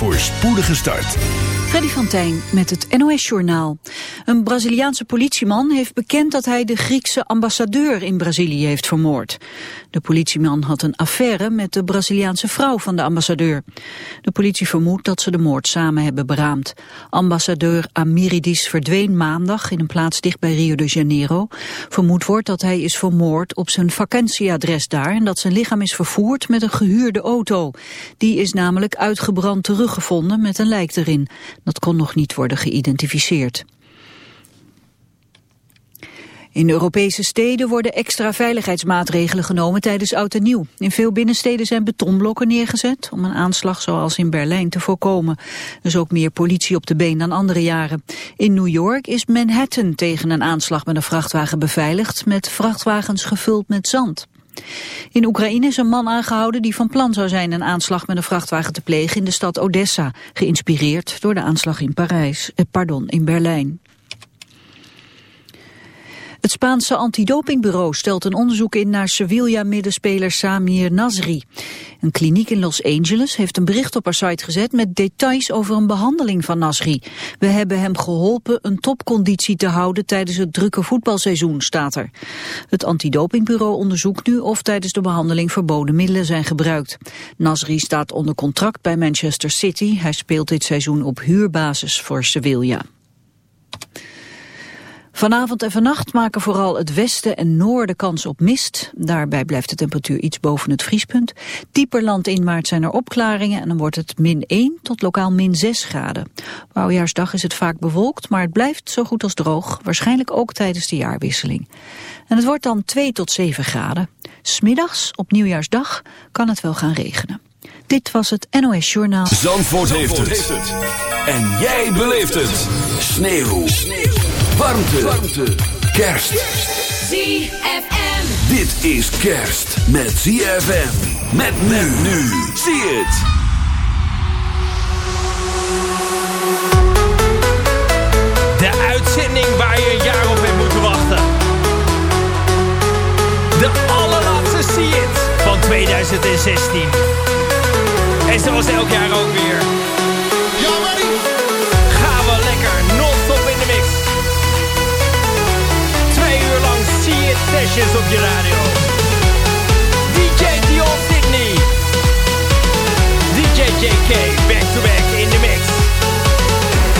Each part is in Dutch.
voor spoedige start. Freddy van Tijn met het NOS-journaal. Een Braziliaanse politieman heeft bekend dat hij de Griekse ambassadeur in Brazilië heeft vermoord. De politieman had een affaire met de Braziliaanse vrouw van de ambassadeur. De politie vermoedt dat ze de moord samen hebben beraamd. Ambassadeur Amiridis verdween maandag in een plaats dicht bij Rio de Janeiro. Vermoed wordt dat hij is vermoord op zijn vakantieadres daar... en dat zijn lichaam is vervoerd met een gehuurde auto. Die is namelijk uitgebrand teruggevonden met een lijk erin. Dat kon nog niet worden geïdentificeerd. In Europese steden worden extra veiligheidsmaatregelen genomen tijdens Oud en Nieuw. In veel binnensteden zijn betonblokken neergezet om een aanslag zoals in Berlijn te voorkomen. Er is ook meer politie op de been dan andere jaren. In New York is Manhattan tegen een aanslag met een vrachtwagen beveiligd met vrachtwagens gevuld met zand. In Oekraïne is een man aangehouden die van plan zou zijn een aanslag met een vrachtwagen te plegen in de stad Odessa, geïnspireerd door de aanslag in Parijs, eh, pardon, in Berlijn. Het Spaanse antidopingbureau stelt een onderzoek in naar Sevilla-middenspeler Samir Nasri. Een kliniek in Los Angeles heeft een bericht op haar site gezet met details over een behandeling van Nasri. We hebben hem geholpen een topconditie te houden tijdens het drukke voetbalseizoen, staat er. Het antidopingbureau onderzoekt nu of tijdens de behandeling verboden middelen zijn gebruikt. Nasri staat onder contract bij Manchester City. Hij speelt dit seizoen op huurbasis voor Sevilla. Vanavond en vannacht maken vooral het westen en noorden kans op mist. Daarbij blijft de temperatuur iets boven het vriespunt. Dieper landinwaarts zijn er opklaringen en dan wordt het min 1 tot lokaal min 6 graden. Oudejaarsdag is het vaak bewolkt, maar het blijft zo goed als droog. Waarschijnlijk ook tijdens de jaarwisseling. En het wordt dan 2 tot 7 graden. Smiddags op nieuwjaarsdag kan het wel gaan regenen. Dit was het NOS Journaal. Zandvoort, heeft, het. En jij beleeft het. Sneeuw. Sneeuw. Warmte. Warmte. Kerst. ZFM. Dit is kerst met ZFM. Met men nu. Zie het. De uitzending waar je een jaar op hebt moeten wachten. De allerlaatste See It van 2016. En zoals elk jaar ook weer. Sessions op je radio. DJ Dion Sydney. DJ JK back to back in de mix.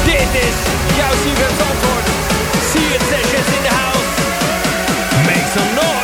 Dit is jouw CFM Zandvoort. See Sessions in the house. Make some noise.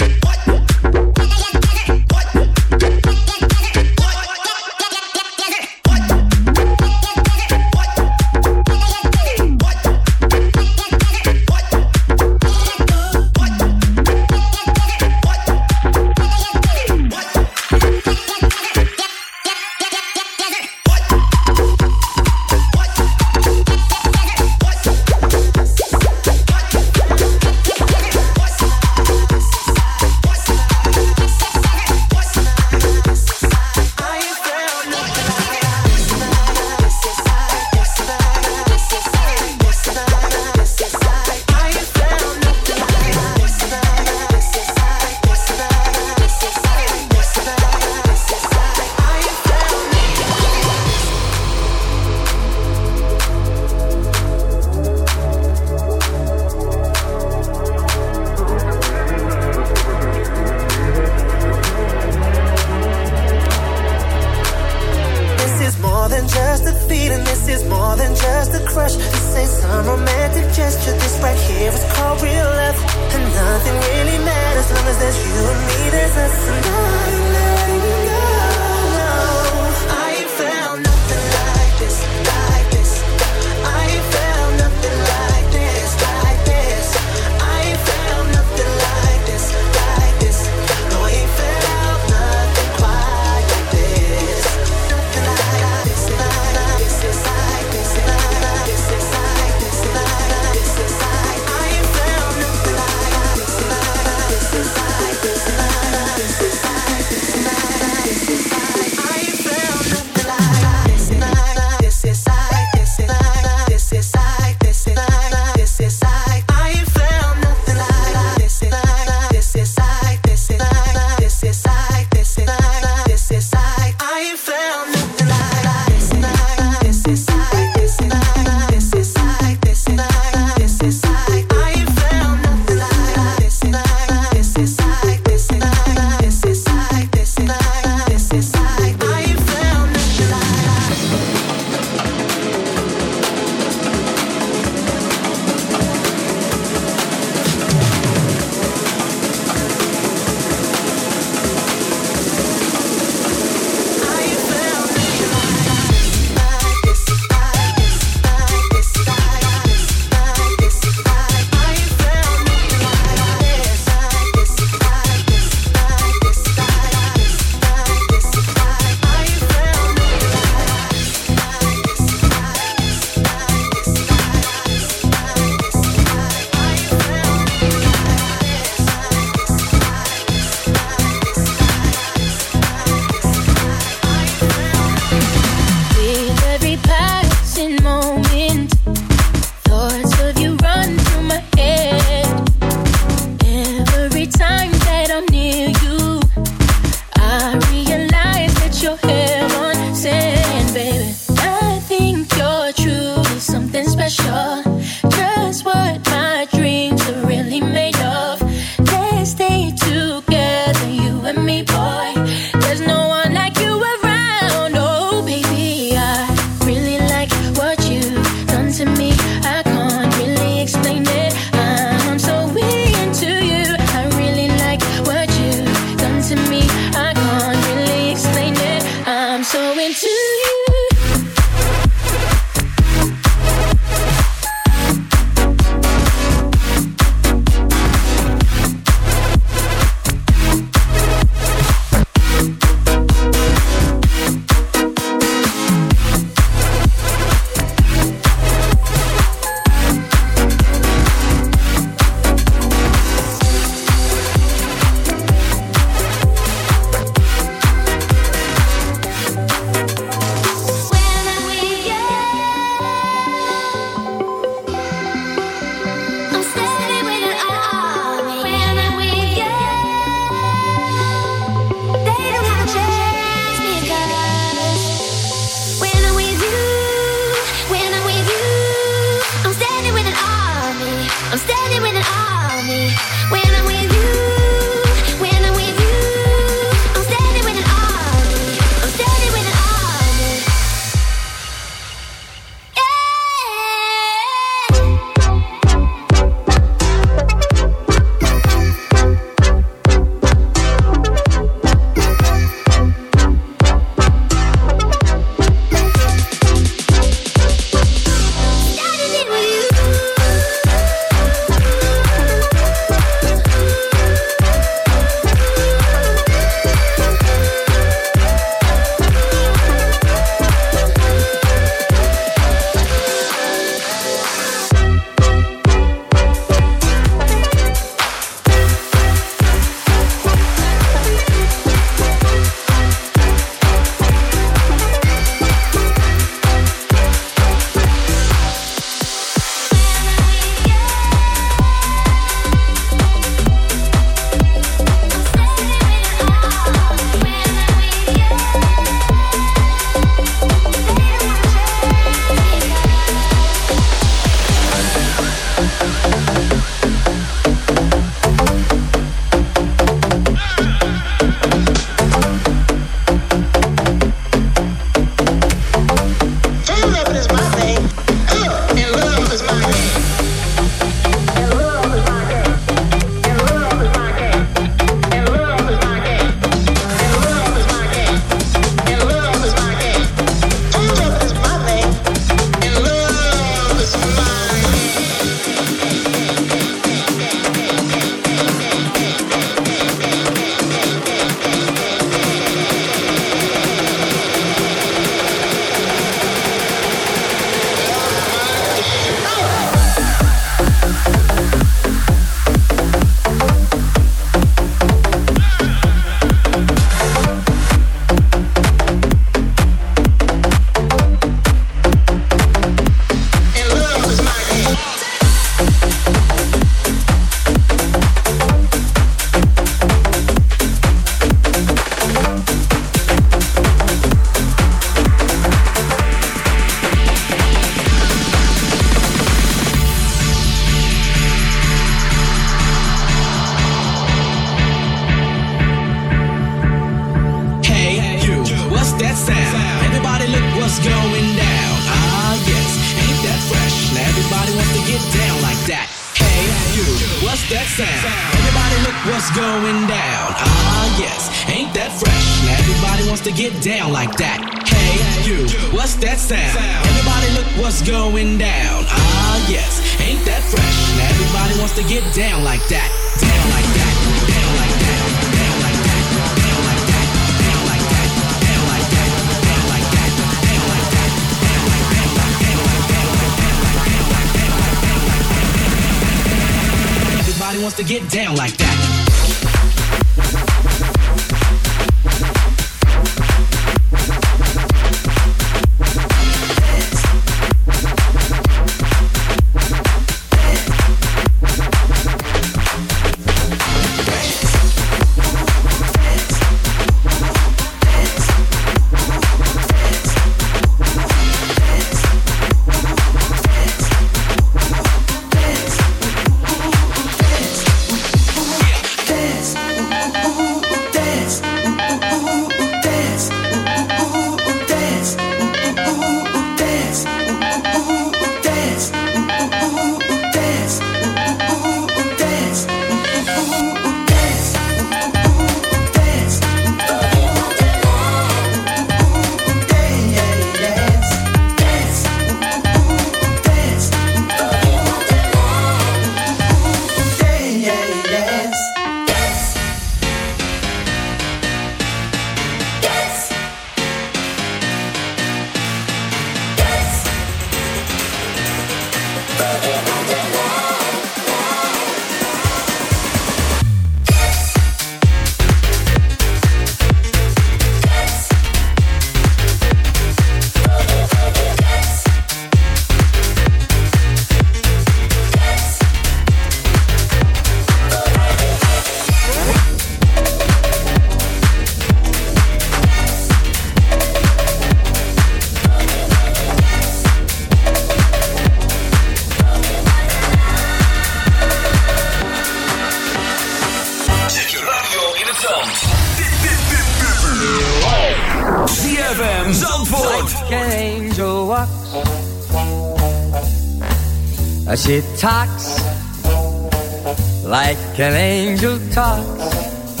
like an angel talks,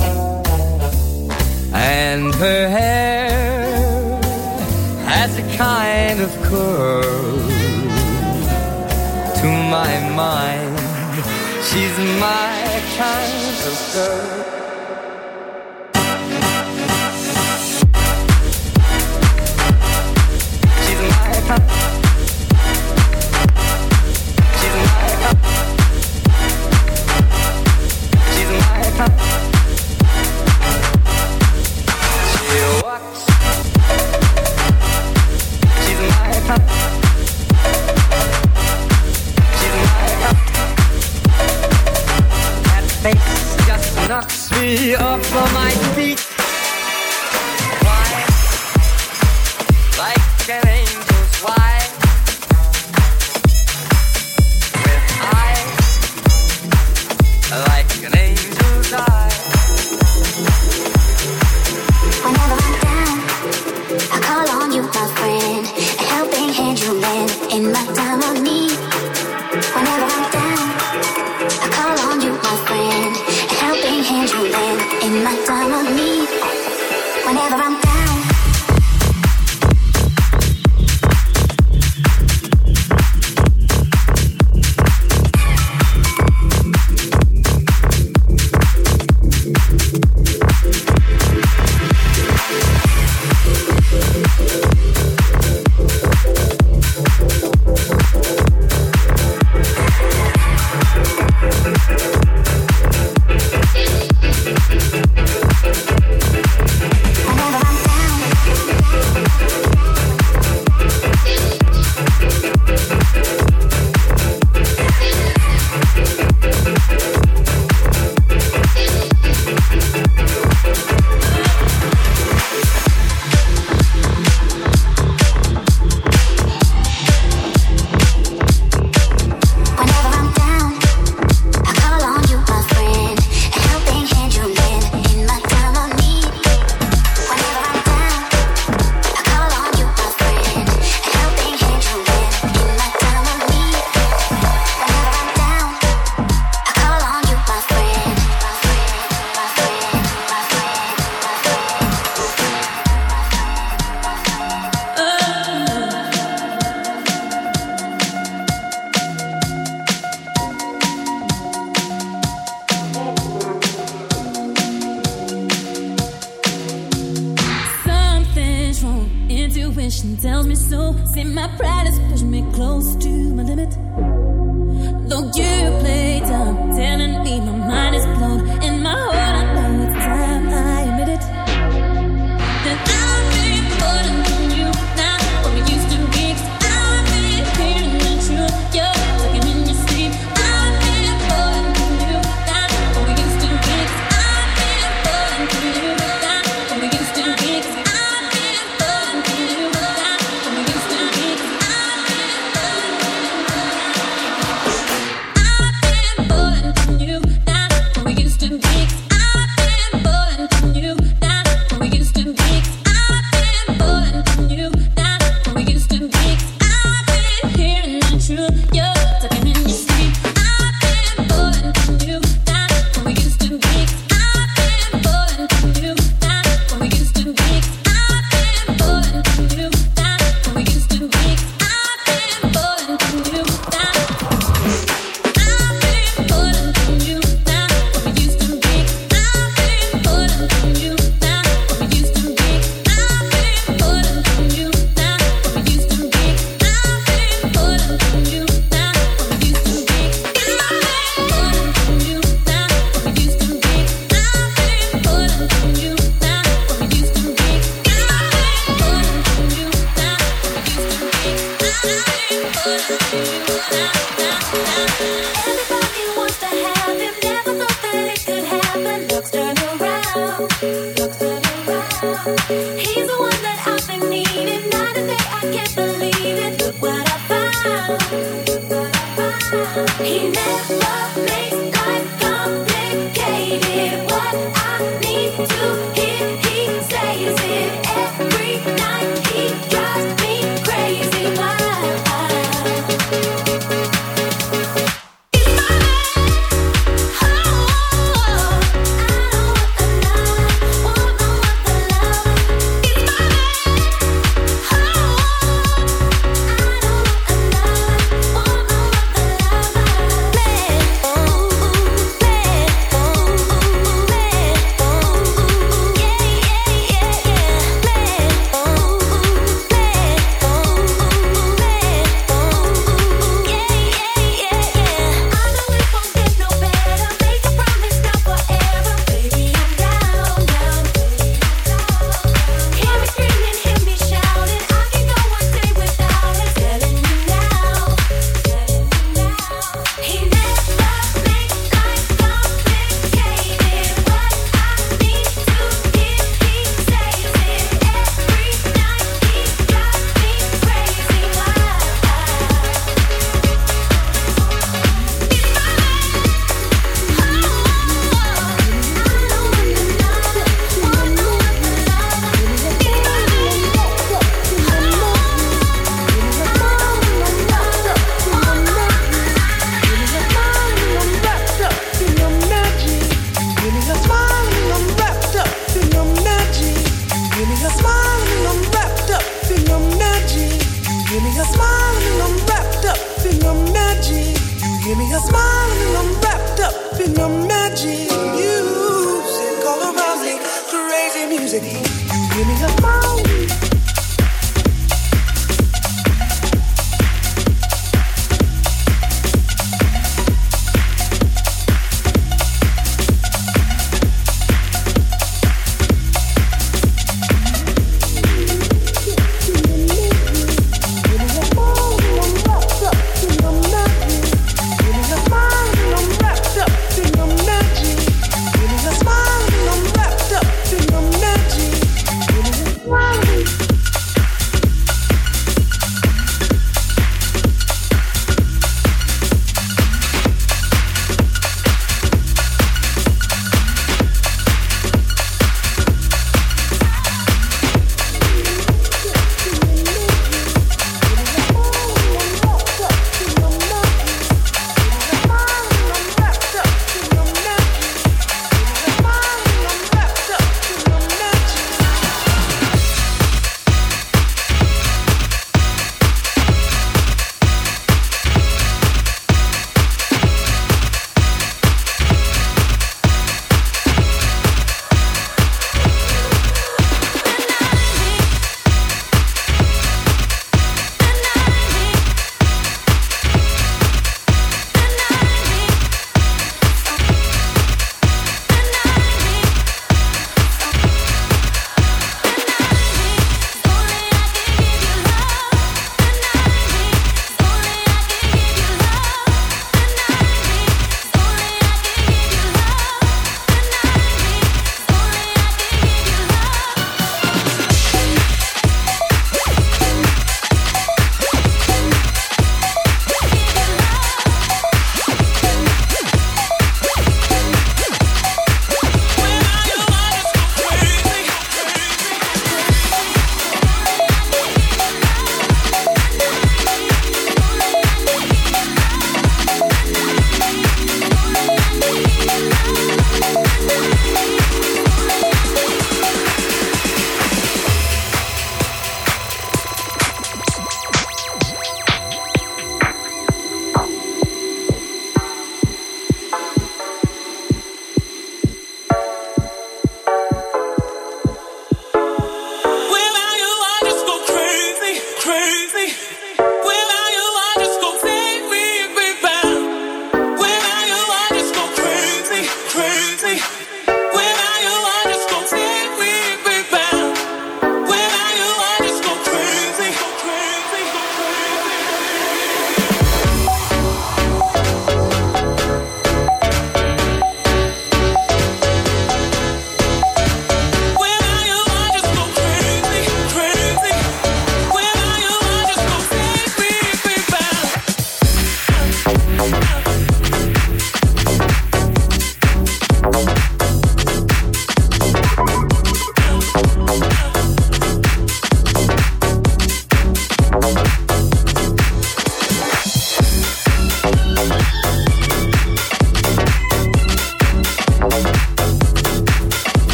and her hair has a kind of curl. To my mind, she's my kind of girl. She's my kind. knocks me off of my feet.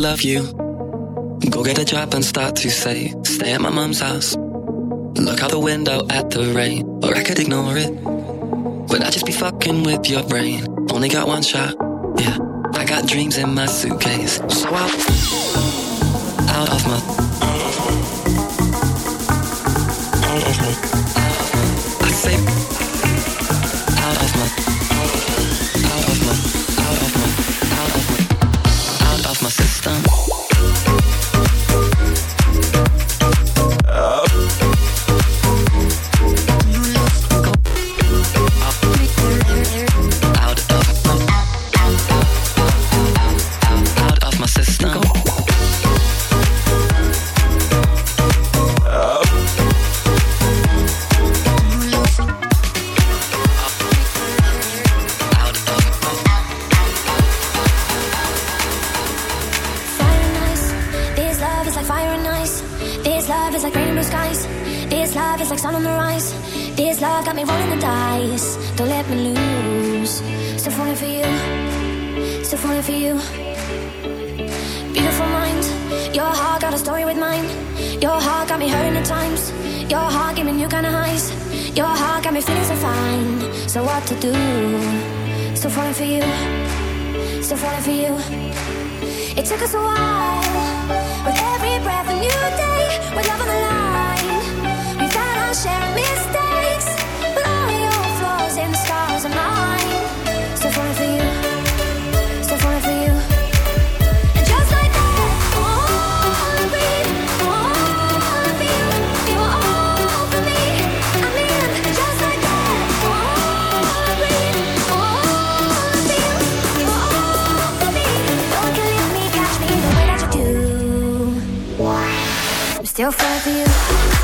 love you. Go get a job and start to say, stay at my mom's house. Look out the window at the rain, or I could ignore it. But I just be fucking with your brain. Only got one shot, yeah. I got dreams in my suitcase, so I'll out of my still fall for you.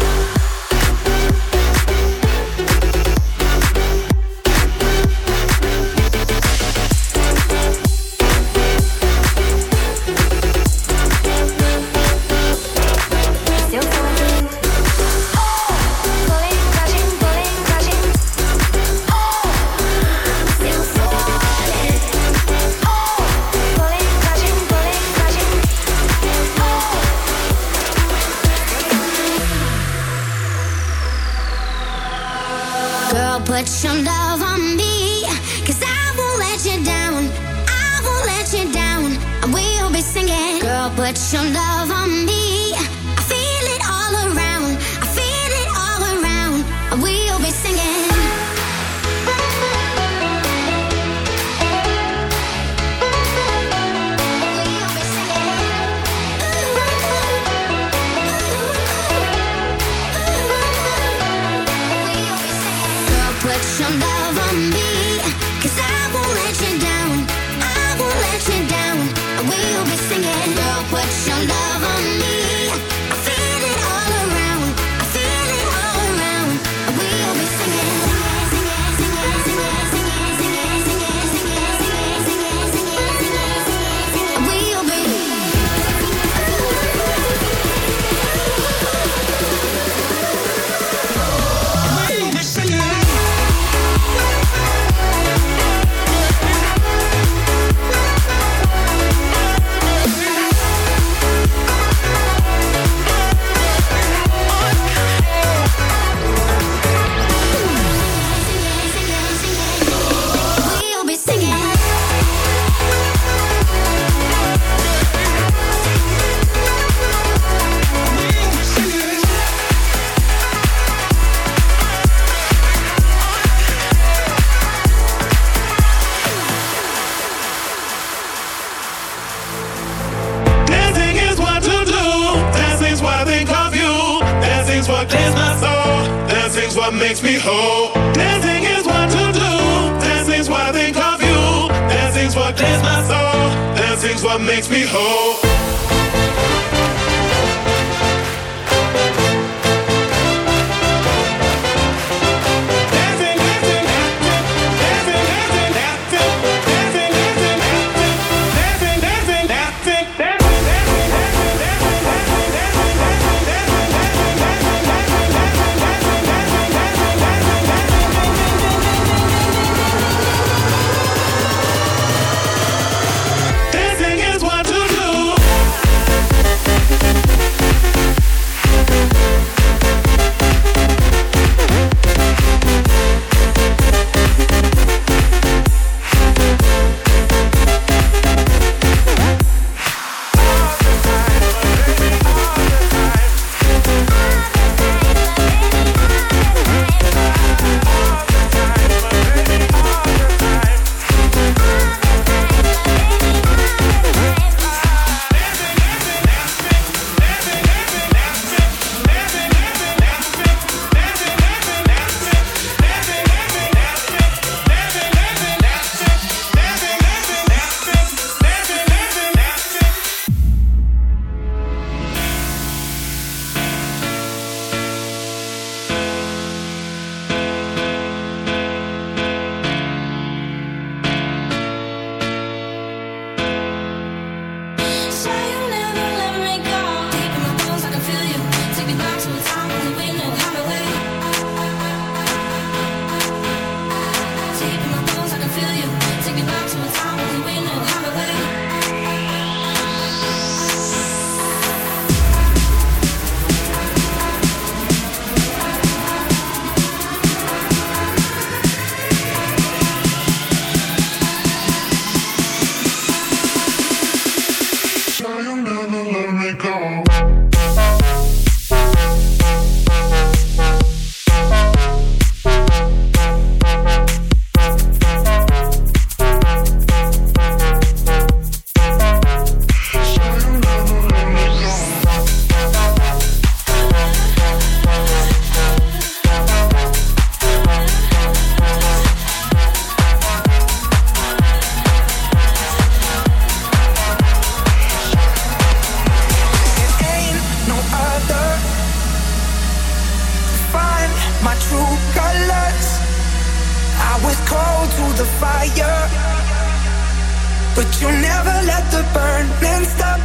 But you never let the burning stop.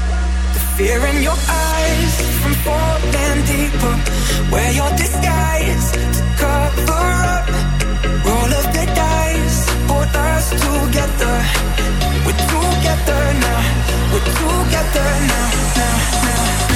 The fear in your eyes from falling deeper. Wear your disguise to cover up. Roll of the dice, put us together. We're together now. We're together now, now, now.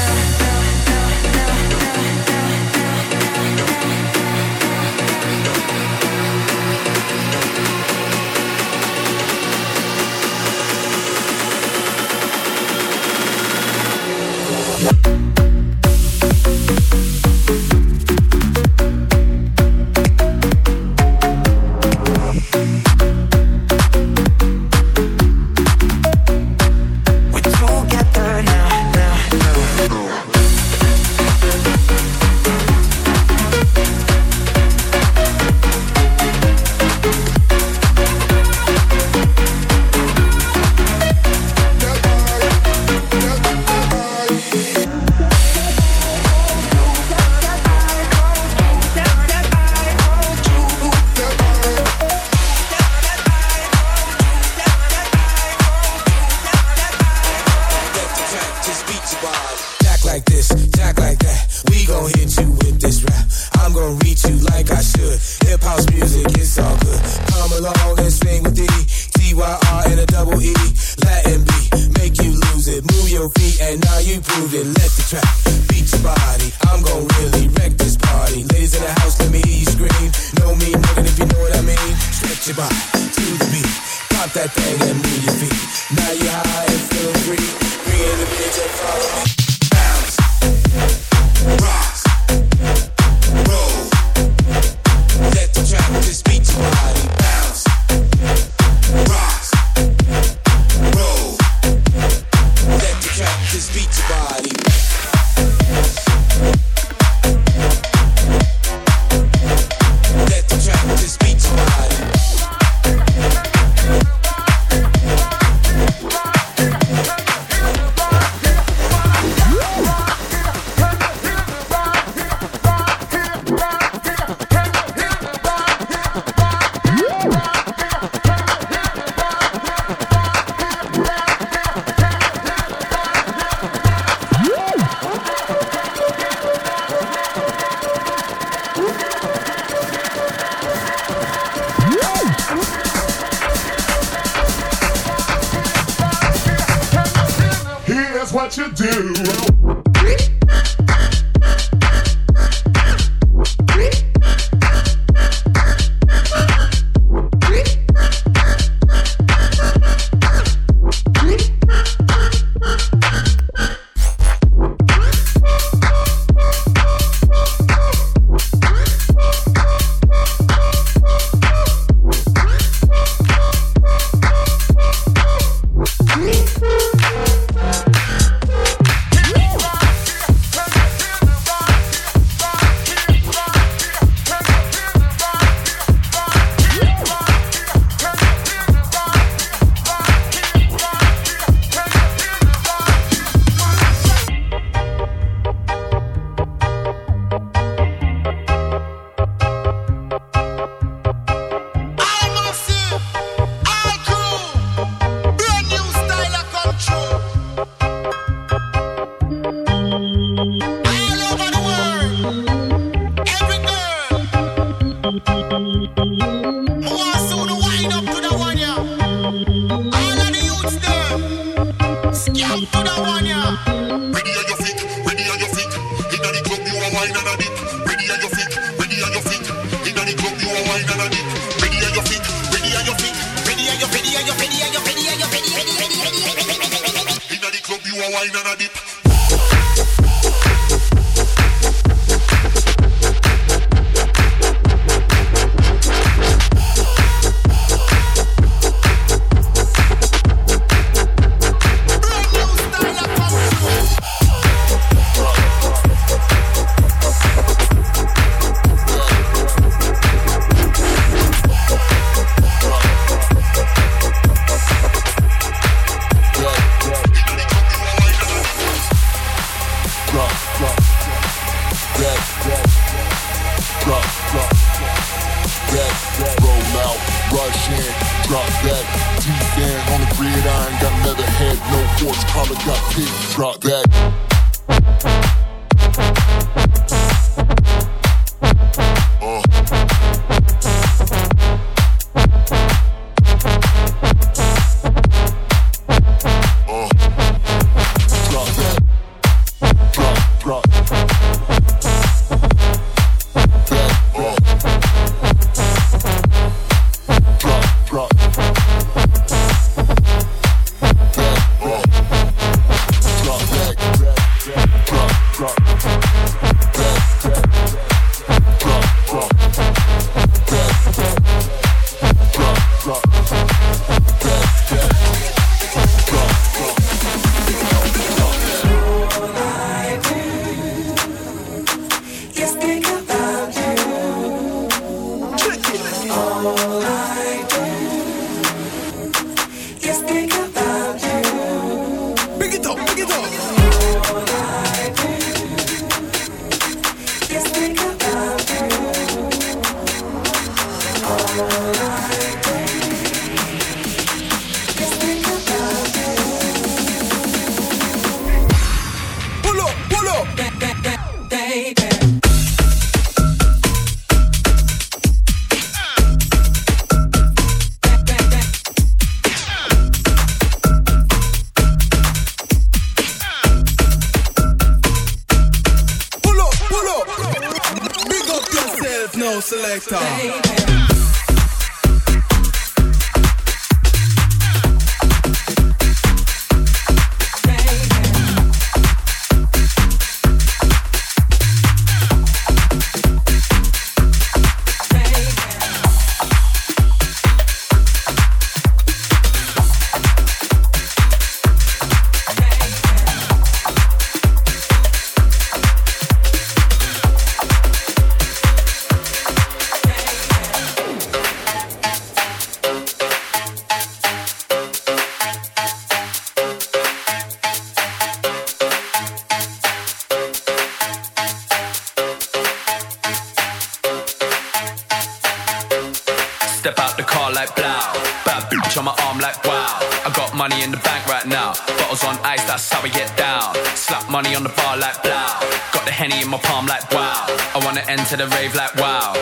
money in the bank right now. Bottles on ice, that's how we get down. Slap money on the bar like blow. Got the henny in my palm like wow. I wanna enter the rave like wow.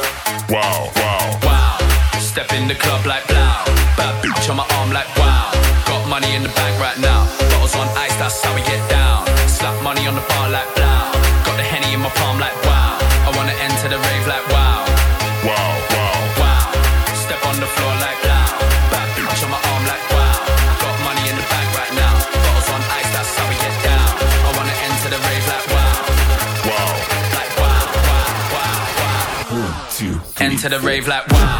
Wow, wow, wow. Step in the club like blow Enter the rave like wow.